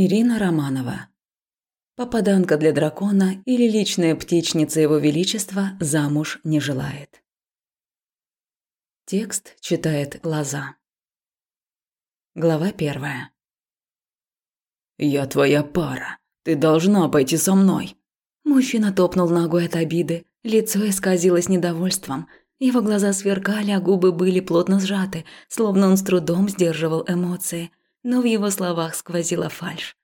Ирина Романова. Попаданка для дракона или личная птичница его величества замуж не желает. Текст читает Лоза. Глава первая. «Я твоя пара. Ты должна пойти со мной». Мужчина топнул ногой от обиды. Лицо исказилось недовольством. Его глаза сверкали, а губы были плотно сжаты, словно он с трудом сдерживал эмоции но в его словах сквозила фальшь.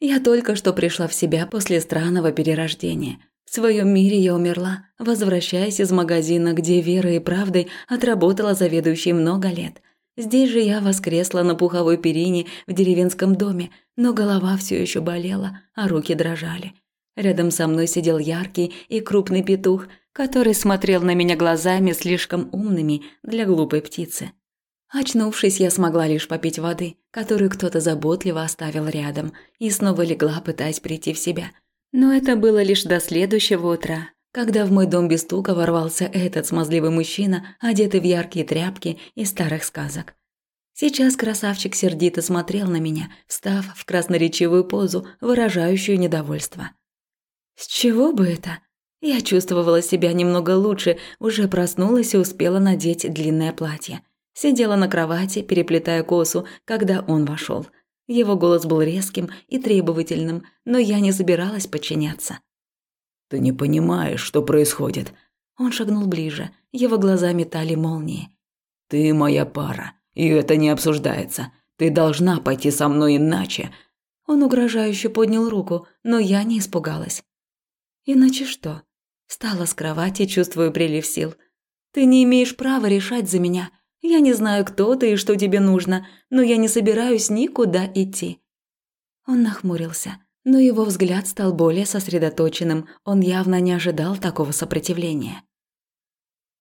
Я только что пришла в себя после странного перерождения. В своем мире я умерла, возвращаясь из магазина, где верой и правдой отработала заведующей много лет. Здесь же я воскресла на пуховой перине в деревенском доме, но голова все еще болела, а руки дрожали. Рядом со мной сидел яркий и крупный петух, который смотрел на меня глазами слишком умными для глупой птицы. Очнувшись, я смогла лишь попить воды, которую кто-то заботливо оставил рядом, и снова легла, пытаясь прийти в себя. Но это было лишь до следующего утра, когда в мой дом без стука ворвался этот смазливый мужчина, одетый в яркие тряпки из старых сказок. Сейчас красавчик сердито смотрел на меня, встав в красноречивую позу, выражающую недовольство. С чего бы это? Я чувствовала себя немного лучше, уже проснулась и успела надеть длинное платье. Сидела на кровати, переплетая косу, когда он вошел. Его голос был резким и требовательным, но я не собиралась подчиняться. «Ты не понимаешь, что происходит». Он шагнул ближе, его глаза метали молнии. «Ты моя пара, и это не обсуждается. Ты должна пойти со мной иначе». Он угрожающе поднял руку, но я не испугалась. «Иначе что?» Встала с кровати, чувствуя прилив сил. «Ты не имеешь права решать за меня. Я не знаю, кто ты и что тебе нужно, но я не собираюсь никуда идти». Он нахмурился, но его взгляд стал более сосредоточенным. Он явно не ожидал такого сопротивления.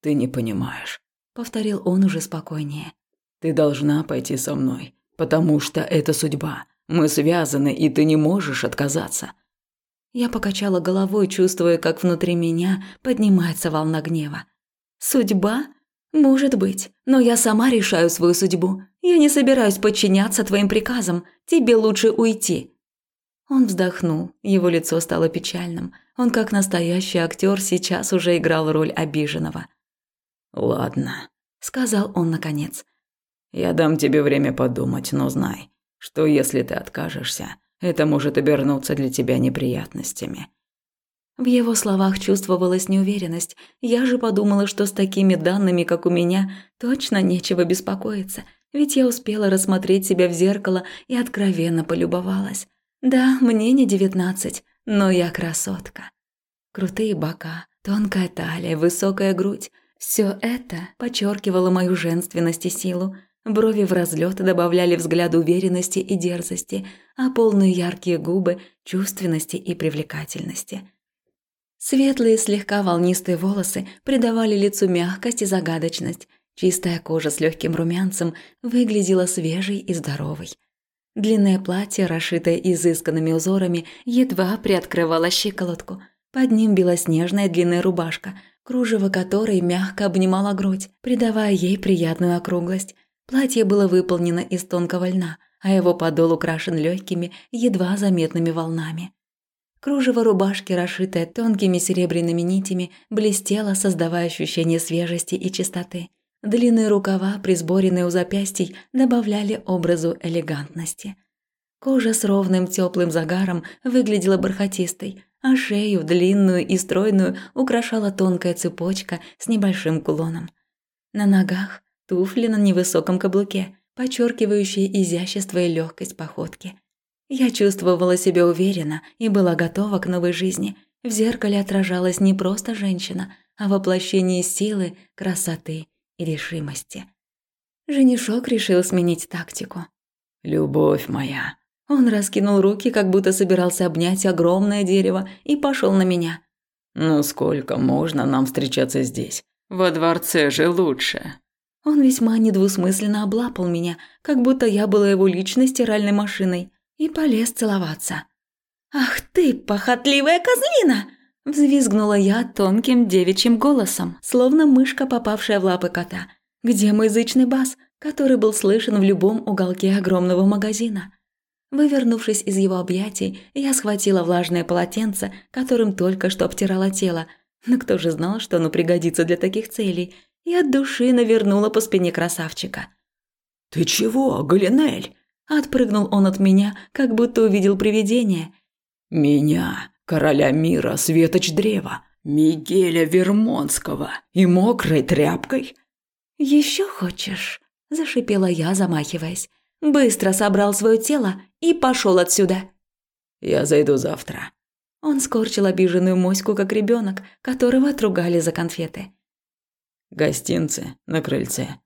«Ты не понимаешь», — повторил он уже спокойнее. «Ты должна пойти со мной, потому что это судьба. Мы связаны, и ты не можешь отказаться». Я покачала головой, чувствуя, как внутри меня поднимается волна гнева. «Судьба? «Может быть, но я сама решаю свою судьбу. Я не собираюсь подчиняться твоим приказам. Тебе лучше уйти». Он вздохнул, его лицо стало печальным. Он, как настоящий актер, сейчас уже играл роль обиженного. «Ладно», – сказал он наконец. «Я дам тебе время подумать, но знай, что если ты откажешься, это может обернуться для тебя неприятностями. В его словах чувствовалась неуверенность. Я же подумала, что с такими данными, как у меня, точно нечего беспокоиться, ведь я успела рассмотреть себя в зеркало и откровенно полюбовалась. Да, мне не девятнадцать, но я красотка. Крутые бока, тонкая талия, высокая грудь – все это подчеркивало мою женственность и силу. Брови в разлет добавляли взгляд уверенности и дерзости, а полные яркие губы – чувственности и привлекательности – Светлые, слегка волнистые волосы придавали лицу мягкость и загадочность. Чистая кожа с легким румянцем выглядела свежей и здоровой. Длинное платье, расшитое изысканными узорами, едва приоткрывало щиколотку. Под ним белоснежная длинная рубашка, кружево которой мягко обнимала грудь, придавая ей приятную округлость. Платье было выполнено из тонкого льна, а его подол украшен легкими, едва заметными волнами. Кружево рубашки, расшитое тонкими серебряными нитями, блестело, создавая ощущение свежести и чистоты. Длинные рукава, присборенные у запястий, добавляли образу элегантности. Кожа с ровным теплым загаром выглядела бархатистой, а шею, длинную и стройную, украшала тонкая цепочка с небольшим кулоном. На ногах туфли на невысоком каблуке, подчеркивающие изящество и легкость походки – я чувствовала себя уверенно и была готова к новой жизни. В зеркале отражалась не просто женщина, а воплощение силы, красоты и решимости. Женишок решил сменить тактику. «Любовь моя». Он раскинул руки, как будто собирался обнять огромное дерево, и пошел на меня. «Ну сколько можно нам встречаться здесь? Во дворце же лучше». Он весьма недвусмысленно облапал меня, как будто я была его личной стиральной машиной и полез целоваться. «Ах ты, похотливая козлина!» – взвизгнула я тонким девичьим голосом, словно мышка, попавшая в лапы кота. «Где мой язычный бас, который был слышен в любом уголке огромного магазина?» Вывернувшись из его объятий, я схватила влажное полотенце, которым только что обтирала тело. Но кто же знал, что оно пригодится для таких целей? И от души навернула по спине красавчика. «Ты чего, Галинель?» Отпрыгнул он от меня, как будто увидел привидение. «Меня, короля мира, светоч древа, Мигеля Вермонского и мокрой тряпкой?» «Еще хочешь?» – зашипела я, замахиваясь. Быстро собрал свое тело и пошел отсюда. «Я зайду завтра». Он скорчил обиженную моську, как ребенок, которого отругали за конфеты. «Гостинцы на крыльце».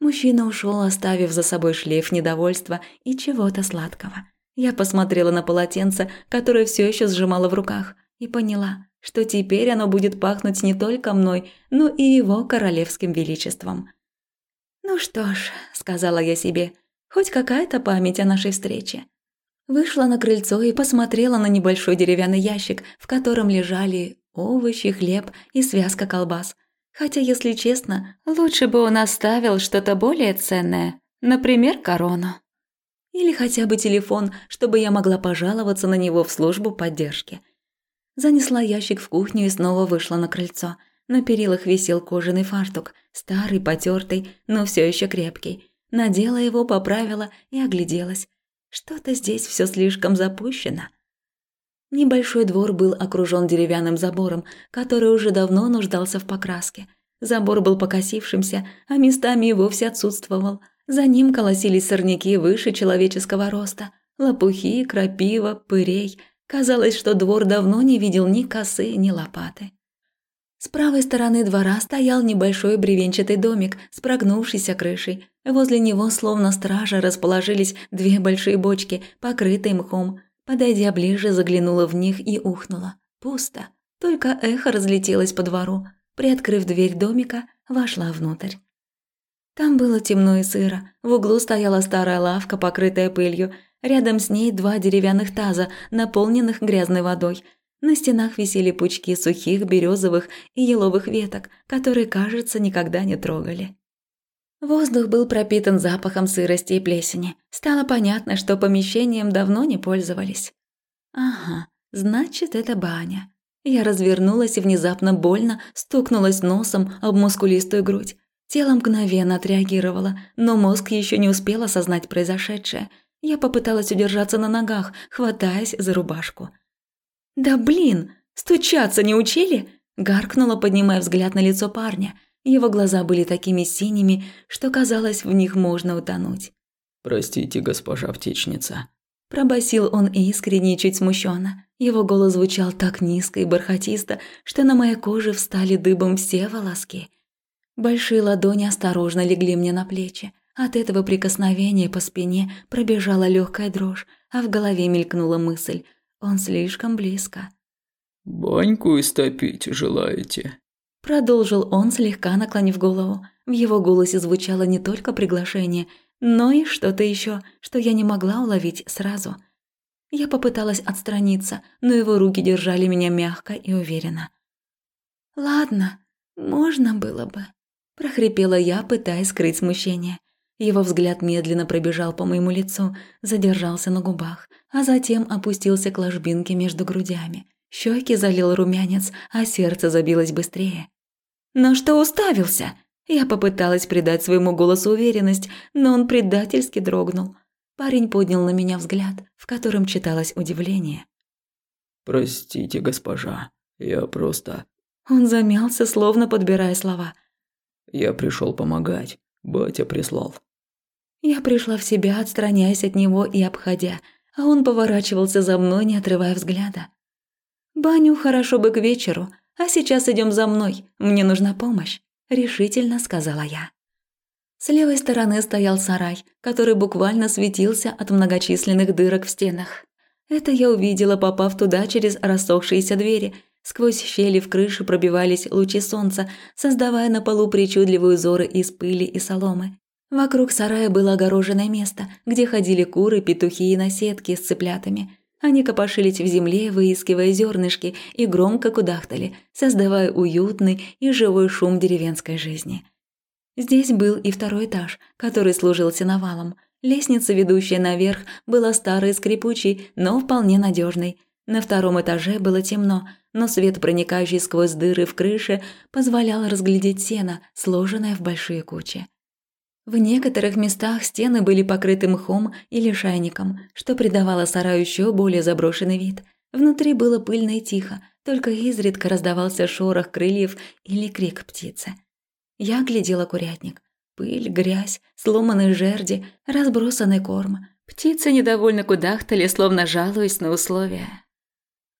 Мужчина ушел, оставив за собой шлейф недовольства и чего-то сладкого. Я посмотрела на полотенце, которое все еще сжимала в руках, и поняла, что теперь оно будет пахнуть не только мной, но и его королевским величеством. «Ну что ж», — сказала я себе, — «хоть какая-то память о нашей встрече». Вышла на крыльцо и посмотрела на небольшой деревянный ящик, в котором лежали овощи, хлеб и связка колбас. Хотя, если честно, лучше бы он оставил что-то более ценное, например, корону. Или хотя бы телефон, чтобы я могла пожаловаться на него в службу поддержки. Занесла ящик в кухню и снова вышла на крыльцо. На перилах висел кожаный фартук, старый, потертый, но все еще крепкий. Надела его, поправила и огляделась. Что-то здесь все слишком запущено. Небольшой двор был окружен деревянным забором, который уже давно нуждался в покраске. Забор был покосившимся, а местами и вовсе отсутствовал. За ним колосились сорняки выше человеческого роста, лопухи, крапива, пырей. Казалось, что двор давно не видел ни косы, ни лопаты. С правой стороны двора стоял небольшой бревенчатый домик с прогнувшейся крышей. Возле него, словно стража, расположились две большие бочки, покрытые мхом. Подойдя ближе, заглянула в них и ухнула. Пусто. Только эхо разлетелось по двору. Приоткрыв дверь домика, вошла внутрь. Там было темно и сыро. В углу стояла старая лавка, покрытая пылью. Рядом с ней два деревянных таза, наполненных грязной водой – на стенах висели пучки сухих березовых и еловых веток, которые, кажется, никогда не трогали. Воздух был пропитан запахом сырости и плесени. Стало понятно, что помещением давно не пользовались. Ага, значит, это баня. Я развернулась и внезапно больно стукнулась носом об мускулистую грудь. Тело мгновенно отреагировало, но мозг еще не успел осознать произошедшее. Я попыталась удержаться на ногах, хватаясь за рубашку. «Да блин, стучаться не учили?» – гаркнула, поднимая взгляд на лицо парня. Его глаза были такими синими, что казалось, в них можно утонуть. «Простите, госпожа птичница», – пробасил он искренне и чуть смущенно. Его голос звучал так низко и бархатисто, что на моей коже встали дыбом все волоски. Большие ладони осторожно легли мне на плечи. От этого прикосновения по спине пробежала легкая дрожь, а в голове мелькнула мысль – он слишком близко. «Баньку истопить желаете?» Продолжил он, слегка наклонив голову. В его голосе звучало не только приглашение, но и что-то еще, что я не могла уловить сразу. Я попыталась отстраниться, но его руки держали меня мягко и уверенно. «Ладно, можно было бы», – прохрипела я, пытаясь скрыть смущение. Его взгляд медленно пробежал по моему лицу, задержался на губах, а затем опустился к ложбинке между грудями. Щеки залил румянец, а сердце забилось быстрее. «Но что уставился?» Я попыталась придать своему голосу уверенность, но он предательски дрогнул. Парень поднял на меня взгляд, в котором читалось удивление. «Простите, госпожа, я просто...» Он замялся, словно подбирая слова. «Я пришел помогать. Батя прислал». Я пришла в себя, отстраняясь от него и обходя, а он поворачивался за мной, не отрывая взгляда. «Баню хорошо бы к вечеру, а сейчас идем за мной, мне нужна помощь», – решительно сказала я. С левой стороны стоял сарай, который буквально светился от многочисленных дырок в стенах. Это я увидела, попав туда через рассохшиеся двери. Сквозь щели в крыше пробивались лучи солнца, создавая на полу причудливые узоры из пыли и соломы. Вокруг сарая было огороженное место, где ходили куры, петухи и наседки с цыплятами. Они копошились в земле, выискивая зернышки, и громко кудахтали, создавая уютный и живой шум деревенской жизни. Здесь был и второй этаж, который служил сеновалом. Лестница, ведущая наверх, была старой и скрипучей, но вполне надежной. На втором этаже было темно, но свет, проникающий сквозь дыры в крыше, позволял разглядеть сено, сложенное в большие кучи. В некоторых местах стены были покрыты мхом или шайником, что придавало сараю еще более заброшенный вид. Внутри было пыльно и тихо, только изредка раздавался шорох крыльев или крик птицы. Я глядела курятник. Пыль, грязь, сломанные жерди, разбросанный корм. Птицы недовольно кудахтали, словно жалуясь на условия.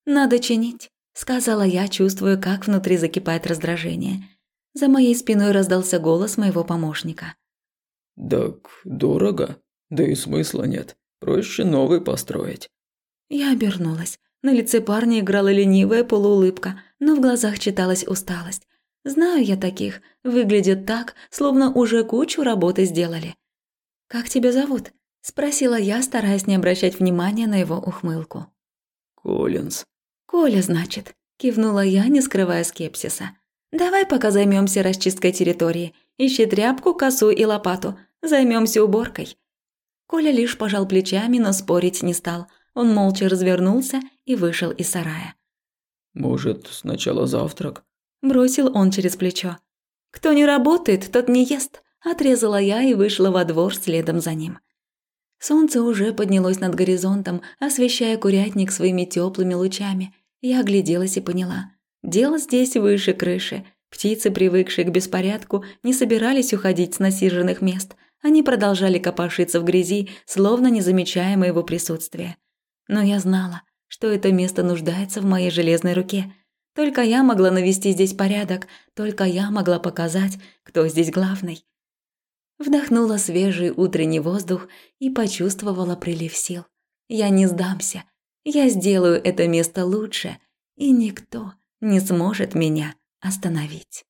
«Надо чинить», — сказала я, чувствуя, как внутри закипает раздражение. За моей спиной раздался голос моего помощника. «Так дорого? Да и смысла нет. Проще новый построить». Я обернулась. На лице парня играла ленивая полуулыбка, но в глазах читалась усталость. Знаю я таких, выглядят так, словно уже кучу работы сделали. «Как тебя зовут?» – спросила я, стараясь не обращать внимания на его ухмылку. «Коллинз». «Коля, значит», – кивнула я, не скрывая скепсиса. «Давай пока займемся расчисткой территории. Ищи тряпку, косу и лопату. Займемся уборкой». Коля лишь пожал плечами, но спорить не стал. Он молча развернулся и вышел из сарая. «Может, сначала завтрак?» Бросил он через плечо. «Кто не работает, тот не ест», – отрезала я и вышла во двор следом за ним. Солнце уже поднялось над горизонтом, освещая курятник своими теплыми лучами. Я огляделась и поняла. Дело здесь выше крыши. Птицы, привыкшие к беспорядку, не собирались уходить с насиженных мест. Они продолжали копошиться в грязи, словно не замечая моего присутствия. Но я знала, что это место нуждается в моей железной руке. Только я могла навести здесь порядок, только я могла показать, кто здесь главный. Вдохнула свежий утренний воздух и почувствовала прилив сил. Я не сдамся. Я сделаю это место лучше, и никто не сможет меня остановить.